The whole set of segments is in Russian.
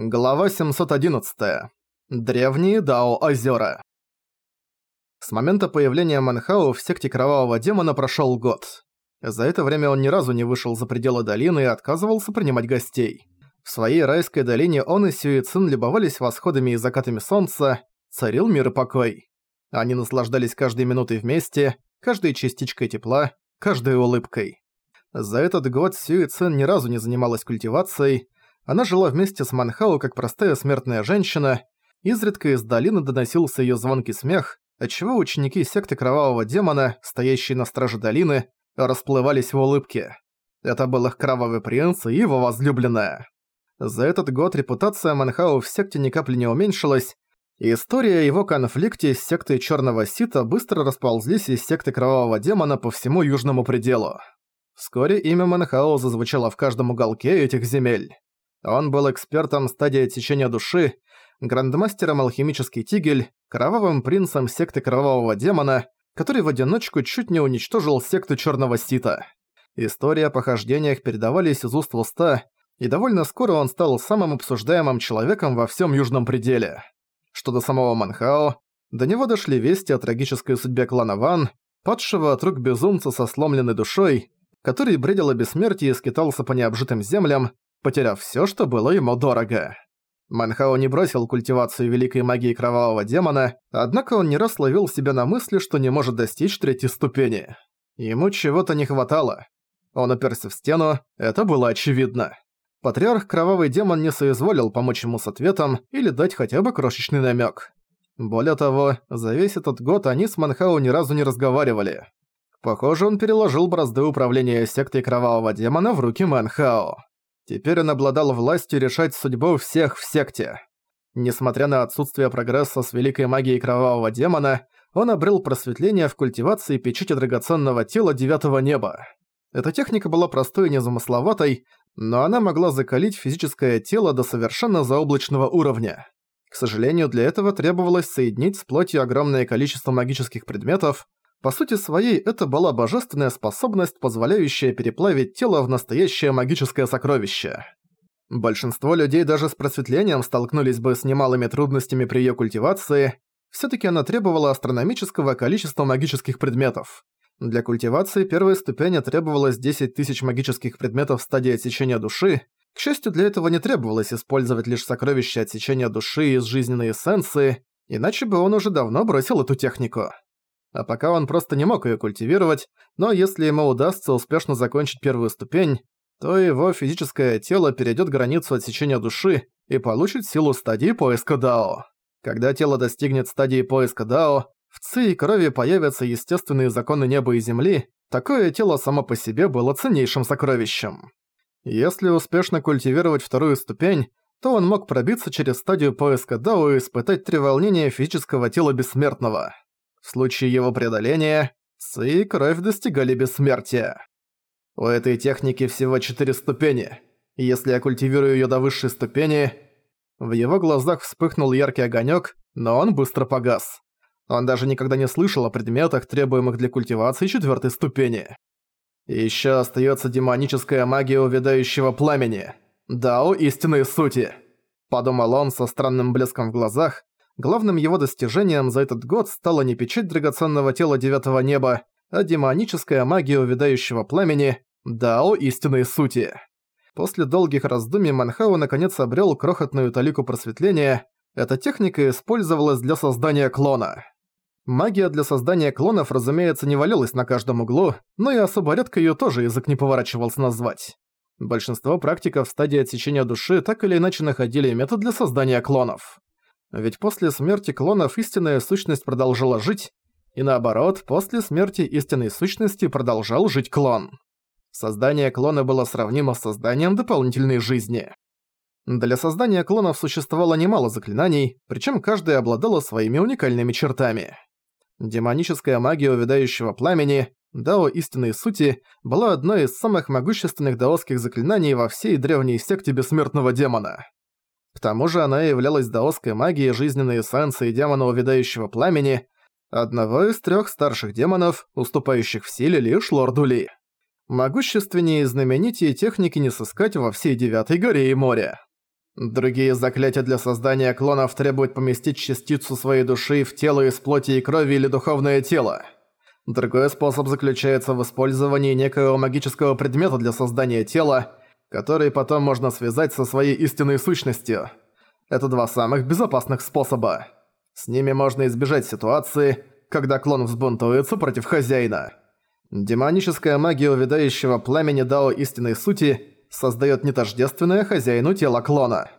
Глава 711. Древние Дао-озера. С момента появления Манхау в секте Кровавого Демона прошёл год. За это время он ни разу не вышел за пределы долины и отказывался принимать гостей. В своей райской долине он и Сюи Цин любовались восходами и закатами солнца, царил мир и покой. Они наслаждались каждой минутой вместе, каждой частичкой тепла, каждой улыбкой. За этот год Сюи Цин ни разу не занималась культивацией, она жила вместе с Манхау как простая смертная женщина, изредка из долины доносился её звонкий смех, отчего ученики секты Кровавого Демона, стоящие на страже долины, расплывались в улыбке. Это был их Кровавый Принц и его возлюбленная. За этот год репутация Манхау в секте ни капли не уменьшилась, и история о его конфликте с сектой Чёрного Сита быстро расползлись из секты Кровавого Демона по всему Южному пределу. Вскоре имя Манхау зазвучало в каждом уголке этих земель. Он был экспертом стадии отсечения души, грандмастером алхимический тигель, кровавым принцем секты кровавого демона, который в одиночку чуть не уничтожил секту Черного Сита. История о похождениях передавались из уст в уста, и довольно скоро он стал самым обсуждаемым человеком во всем Южном пределе. Что до самого Манхао, до него дошли вести о трагической судьбе клана Ван, падшего от рук безумца со сломленной душой, который бредил о бессмертии и скитался по необжитым землям, потеряв всё, что было ему дорого. Манхао не бросил культивацию великой магии кровавого демона, однако он не раз ловил себя на мысли, что не может достичь третьей ступени. Ему чего-то не хватало. Он уперся в стену, это было очевидно. Патриарх Кровавый Демон не соизволил помочь ему с ответом или дать хотя бы крошечный намёк. Более того, за весь этот год они с Манхао ни разу не разговаривали. Похоже, он переложил бразды управления сектой Кровавого Демона в руки Манхао. Теперь он обладал властью решать судьбу всех в секте. Несмотря на отсутствие прогресса с великой магией кровавого демона, он обрел просветление в культивации печати драгоценного тела девятого неба. Эта техника была простой и незамысловатой, но она могла закалить физическое тело до совершенно заоблачного уровня. К сожалению, для этого требовалось соединить с плотью огромное количество магических предметов, по сути своей, это была божественная способность, позволяющая переплавить тело в настоящее магическое сокровище. Большинство людей даже с просветлением столкнулись бы с немалыми трудностями при её культивации, всё-таки она требовала астрономического количества магических предметов. Для культивации первой ступени требовалось 10 тысяч магических предметов в стадии отсечения души. К счастью, для этого не требовалось использовать лишь сокровища отсечения души из жизненной эссенции, иначе бы он уже давно бросил эту технику а пока он просто не мог её культивировать, но если ему удастся успешно закончить первую ступень, то его физическое тело перейдёт границу отсечения души и получит силу стадии поиска Дао. Когда тело достигнет стадии поиска Дао, в ци и крови появятся естественные законы неба и земли, такое тело само по себе было ценнейшим сокровищем. Если успешно культивировать вторую ступень, то он мог пробиться через стадию поиска Дао и испытать три волнения физического тела бессмертного. В случае его преодоления, ци и кровь достигали бессмертия. У этой техники всего четыре ступени. Если я культивирую её до высшей ступени... В его глазах вспыхнул яркий огонёк, но он быстро погас. Он даже никогда не слышал о предметах, требуемых для культивации четвёртой ступени. И ещё остаётся демоническая магия увядающего пламени. Дао истинной сути. Подумал он со странным блеском в глазах, Главным его достижением за этот год стала не печать драгоценного тела девятого неба, а демоническая магия увядающего пламени Дао истинной сути. После долгих раздумий Манхау наконец обрел крохотную талику просветления. Эта техника использовалась для создания клона. Магия для создания клонов, разумеется, не валялась на каждом углу, но и особо редко её тоже язык не поворачивался назвать. Большинство практиков в стадии отсечения души так или иначе находили метод для создания клонов. Ведь после смерти клонов истинная сущность продолжала жить, и наоборот, после смерти истинной сущности продолжал жить клон. Создание клона было сравнимо с созданием дополнительной жизни. Для создания клонов существовало немало заклинаний, причем каждая обладала своими уникальными чертами. Демоническая магия увядающего пламени, дао истинной сути, была одной из самых могущественных даосских заклинаний во всей древней секте бессмертного демона. К тому же она являлась даосской магией жизненной эссенции демона увядающего пламени, одного из трех старших демонов, уступающих в силе лишь лорду Ли. Могущественнее и знаменитее техники не сыскать во всей Девятой горе и море. Другие заклятия для создания клонов требуют поместить частицу своей души в тело из плоти и крови или духовное тело. Другой способ заключается в использовании некоего магического предмета для создания тела, который потом можно связать со своей истинной сущностью. Это два самых безопасных способа. С ними можно избежать ситуации, когда клон взбунтуется против хозяина. Демоническая магия увядающего пламени Дао истинной сути создает нетождественное хозяину тело клона.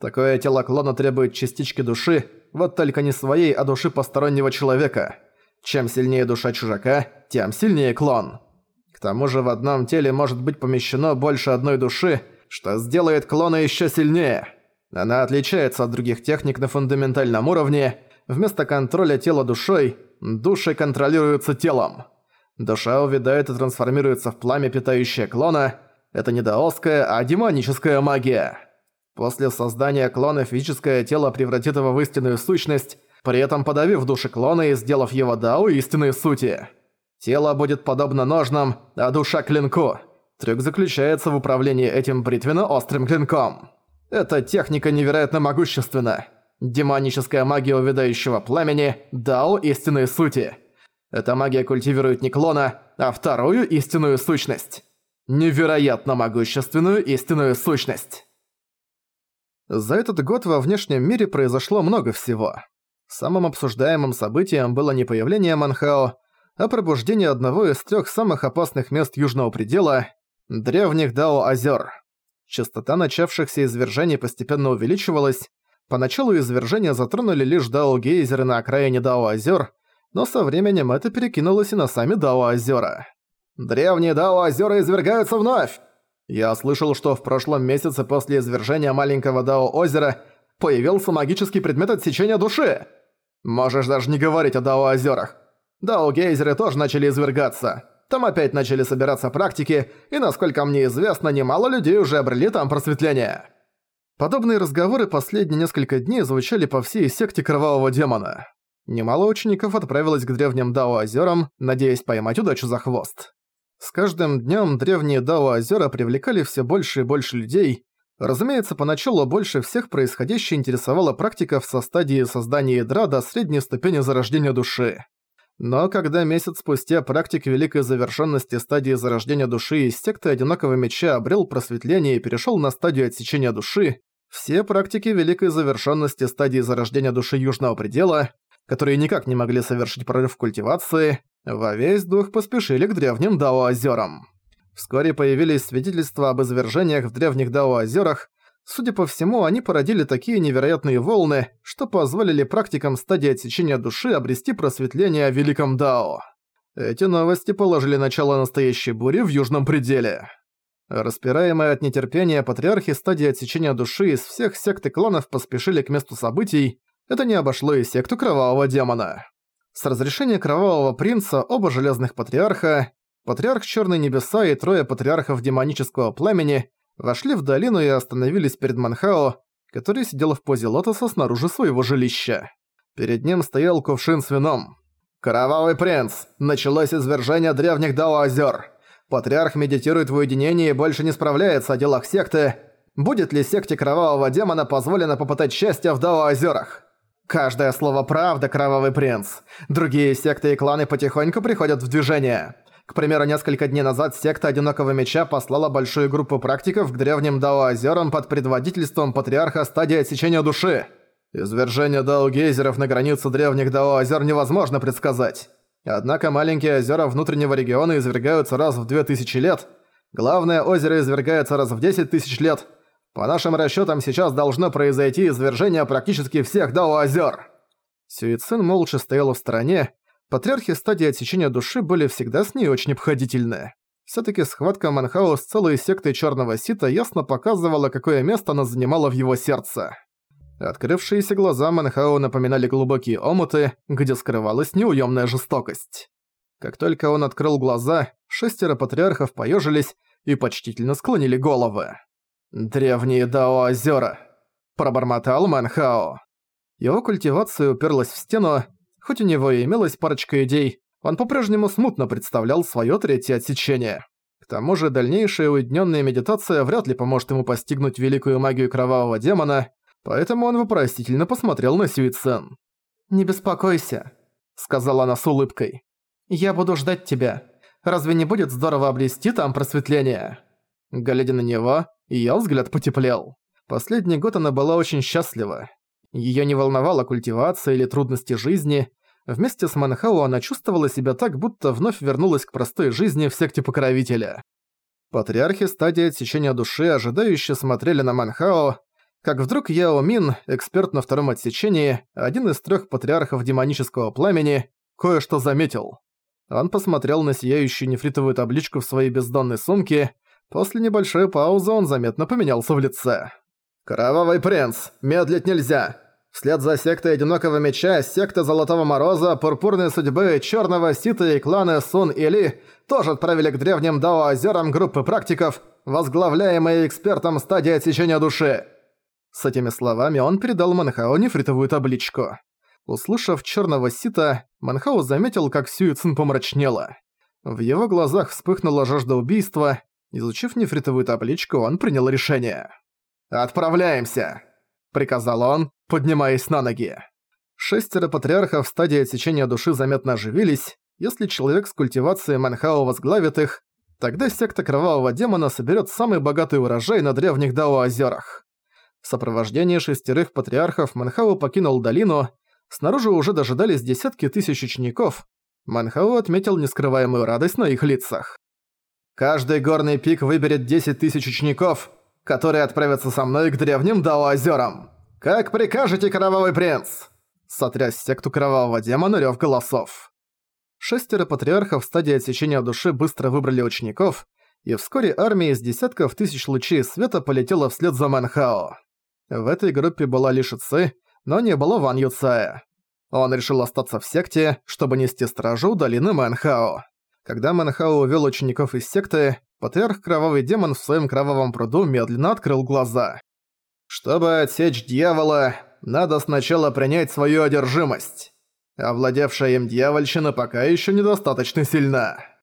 Такое тело клона требует частички души, вот только не своей, а души постороннего человека. Чем сильнее душа чужака, тем сильнее клон. Тому же в одном теле может быть помещено больше одной души, что сделает клона еще сильнее. Она отличается от других техник на фундаментальном уровне. Вместо контроля тела душой, души контролируются телом. Душа увядает и трансформируется в пламя, питающее клона, это не даосская, а демоническая магия. После создания клона физическое тело превратит его в истинную сущность, при этом подавив души клона и сделав его дао истинной сути. Тело будет подобно ножнам, а душа клинку. Трюк заключается в управлении этим бритвенно-острым клинком. Эта техника невероятно могущественна. Демоническая магия увядающего пламени – дао истинной сути. Эта магия культивирует не клона, а вторую истинную сущность невероятно могущественную истинную сущность. За этот год во внешнем мире произошло много всего. Самым обсуждаемым событием было не появление Манхао, а пробуждение одного из трех самых опасных мест Южного предела – древних Дао-озер. Частота начавшихся извержений постепенно увеличивалась, поначалу извержения затронули лишь Дао-гейзеры на окраине Дао-озер, но со временем это перекинулось и на сами Дао-озера. Древние Дао-озера извергаются вновь! Я слышал, что в прошлом месяце после извержения маленького Дао-озера появился магический предмет отсечения души. Можешь даже не говорить о Дао-озерах. Дао-гейзеры тоже начали извергаться. Там опять начали собираться практики, и, насколько мне известно, немало людей уже обрели там просветление. Подобные разговоры последние несколько дней звучали по всей секте Кровавого Демона. Немало учеников отправилось к древним Дао-озерам, надеясь поймать удачу за хвост. С каждым днем древние Дао-озера привлекали все больше и больше людей. Разумеется, поначалу больше всех происходящее интересовало практиков со стадии создания ядра до средней ступени зарождения души. Но когда месяц спустя практик великой завершенности стадии зарождения души из секты Одинокого Меча обрел просветление и перешел на стадию отсечения души, все практики великой завершенности стадии зарождения души Южного Предела, которые никак не могли совершить прорыв культивации, во весь дух поспешили к древним Дао-озерам. Вскоре появились свидетельства об извержениях в древних Дао-озерах. Судя по всему, они породили такие невероятные волны, что позволили практикам стадии отсечения души обрести просветление о Великом Дао. Эти новости положили начало настоящей буре в Южном Пределе. Распираемые от нетерпения патриархи стадии отсечения души из всех сект и кланов поспешили к месту событий, это не обошло и секту Кровавого Демона. С разрешения Кровавого Принца оба Железных Патриарха, Патриарх Черной Небеса и трое Патриархов Демонического Племени вошли в долину и остановились перед Манхао, который сидел в позе лотоса снаружи своего жилища. Перед ним стоял кувшин с вином. «Кровавый принц! Началось извержение древних Дао-озер! Патриарх медитирует в уединении и больше не справляется о делах секты. Будет ли секте Кровавого Демона позволено попытать счастье в Дао-озерах?» Каждое слово правда, Кровавый Принц. Другие секты и кланы потихоньку приходят в движение. К примеру, несколько дней назад секта Одинокого Меча послала большую группу практиков к древним Дао-озерам под предводительством патриарха стадии отсечения души. Извержение Дао-гейзеров на границе древних Дао-озер невозможно предсказать. Однако маленькие озера внутреннего региона извергаются раз в 2000 лет, главное озеро извергается раз в 10 тысяч лет – по нашим расчетам, сейчас должно произойти извержение практически всех Дао-озер. Сюицин молча стояла в стороне. Патриархи стадии отсечения души были всегда с ней очень обходительны. Всё-таки схватка Манхао с целой сектой Чёрного Сита ясно показывала, какое место она занимала в его сердце. Открывшиеся глаза Манхао напоминали глубокие омуты, где скрывалась неуёмная жестокость. Как только он открыл глаза, шестеро патриархов поёжились и почтительно склонили головы. «Древние Дао-озера», – пробормотал Манхао. Его культивация уперлась в стену, хоть у него и имелась парочка идей, он по-прежнему смутно представлял своё третье отсечение. К тому же дальнейшая уединенная медитация вряд ли поможет ему постигнуть великую магию кровавого демона, поэтому он вопросительно посмотрел на Сюицен. «Не беспокойся», — сказала она с улыбкой. «Я буду ждать тебя. Разве не будет здорово обрести там просветление?» Глядя на него, её взгляд потеплел. Последний год она была очень счастлива. Её не волновала культивация или трудности жизни. Вместе с Манхау она чувствовала себя так, будто вновь вернулась к простой жизни в секте Покровителя. Патриархи стадии отсечения души ожидающе смотрели на Манхао, как вдруг Яо Мин, эксперт на втором отсечении, один из трёх патриархов демонического пламени, кое-что заметил. Он посмотрел на сияющую нефритовую табличку в своей бездонной сумке. После небольшой паузы он заметно поменялся в лице. «Кровавый принц! Медлить нельзя! Вслед за сектой Одинокого Меча, секта Золотого Мороза, Пурпурной Судьбы, Чёрного Сита и кланы Сун и Ли тоже отправили к древним Дао-озерам группы практиков, возглавляемые экспертом стадии отсечения души». С этими словами он передал Манхао нефритовую табличку. Услышав Чёрного Сита, Манхао заметил, как Сюицин помрачнела. В его глазах вспыхнула жажда убийства. Изучив нефритовую табличку, он принял решение. «Отправляемся!» – приказал он, поднимаясь на ноги. Шестеро патриархов в стадии отсечения души заметно оживились. Если человек с культивацией Манхао возглавит их, тогда секта Кровавого Демона соберет самый богатый урожай на древних Дао-озерах. В сопровождении шестерых патриархов Манхао покинул долину, снаружи уже дожидались десятки тысяч учеников. Манхао отметил нескрываемую радость на их лицах. «Каждый горный пик выберет 10 тысяч учеников, которые отправятся со мной к древним Дао-озерам. Как прикажете, Кровавый Принц?» Сотряс секту Кровавого Демона рёв голосов. Шестеро патриархов в стадии отсечения души быстро выбрали учеников, и вскоре армия из десятков тысяч лучей света полетела вслед за Манхао. В этой группе была лишь Ци, но не было Ван Юцая. Он решил остаться в секте, чтобы нести стражу долины Манхао. Когда Манхао увел учеников из секты, патриарх Кровавый Демон в своем кровавом пруду медленно открыл глаза. «Чтобы отсечь дьявола, надо сначала принять свою одержимость. Овладевшая им дьявольщина пока еще недостаточно сильна».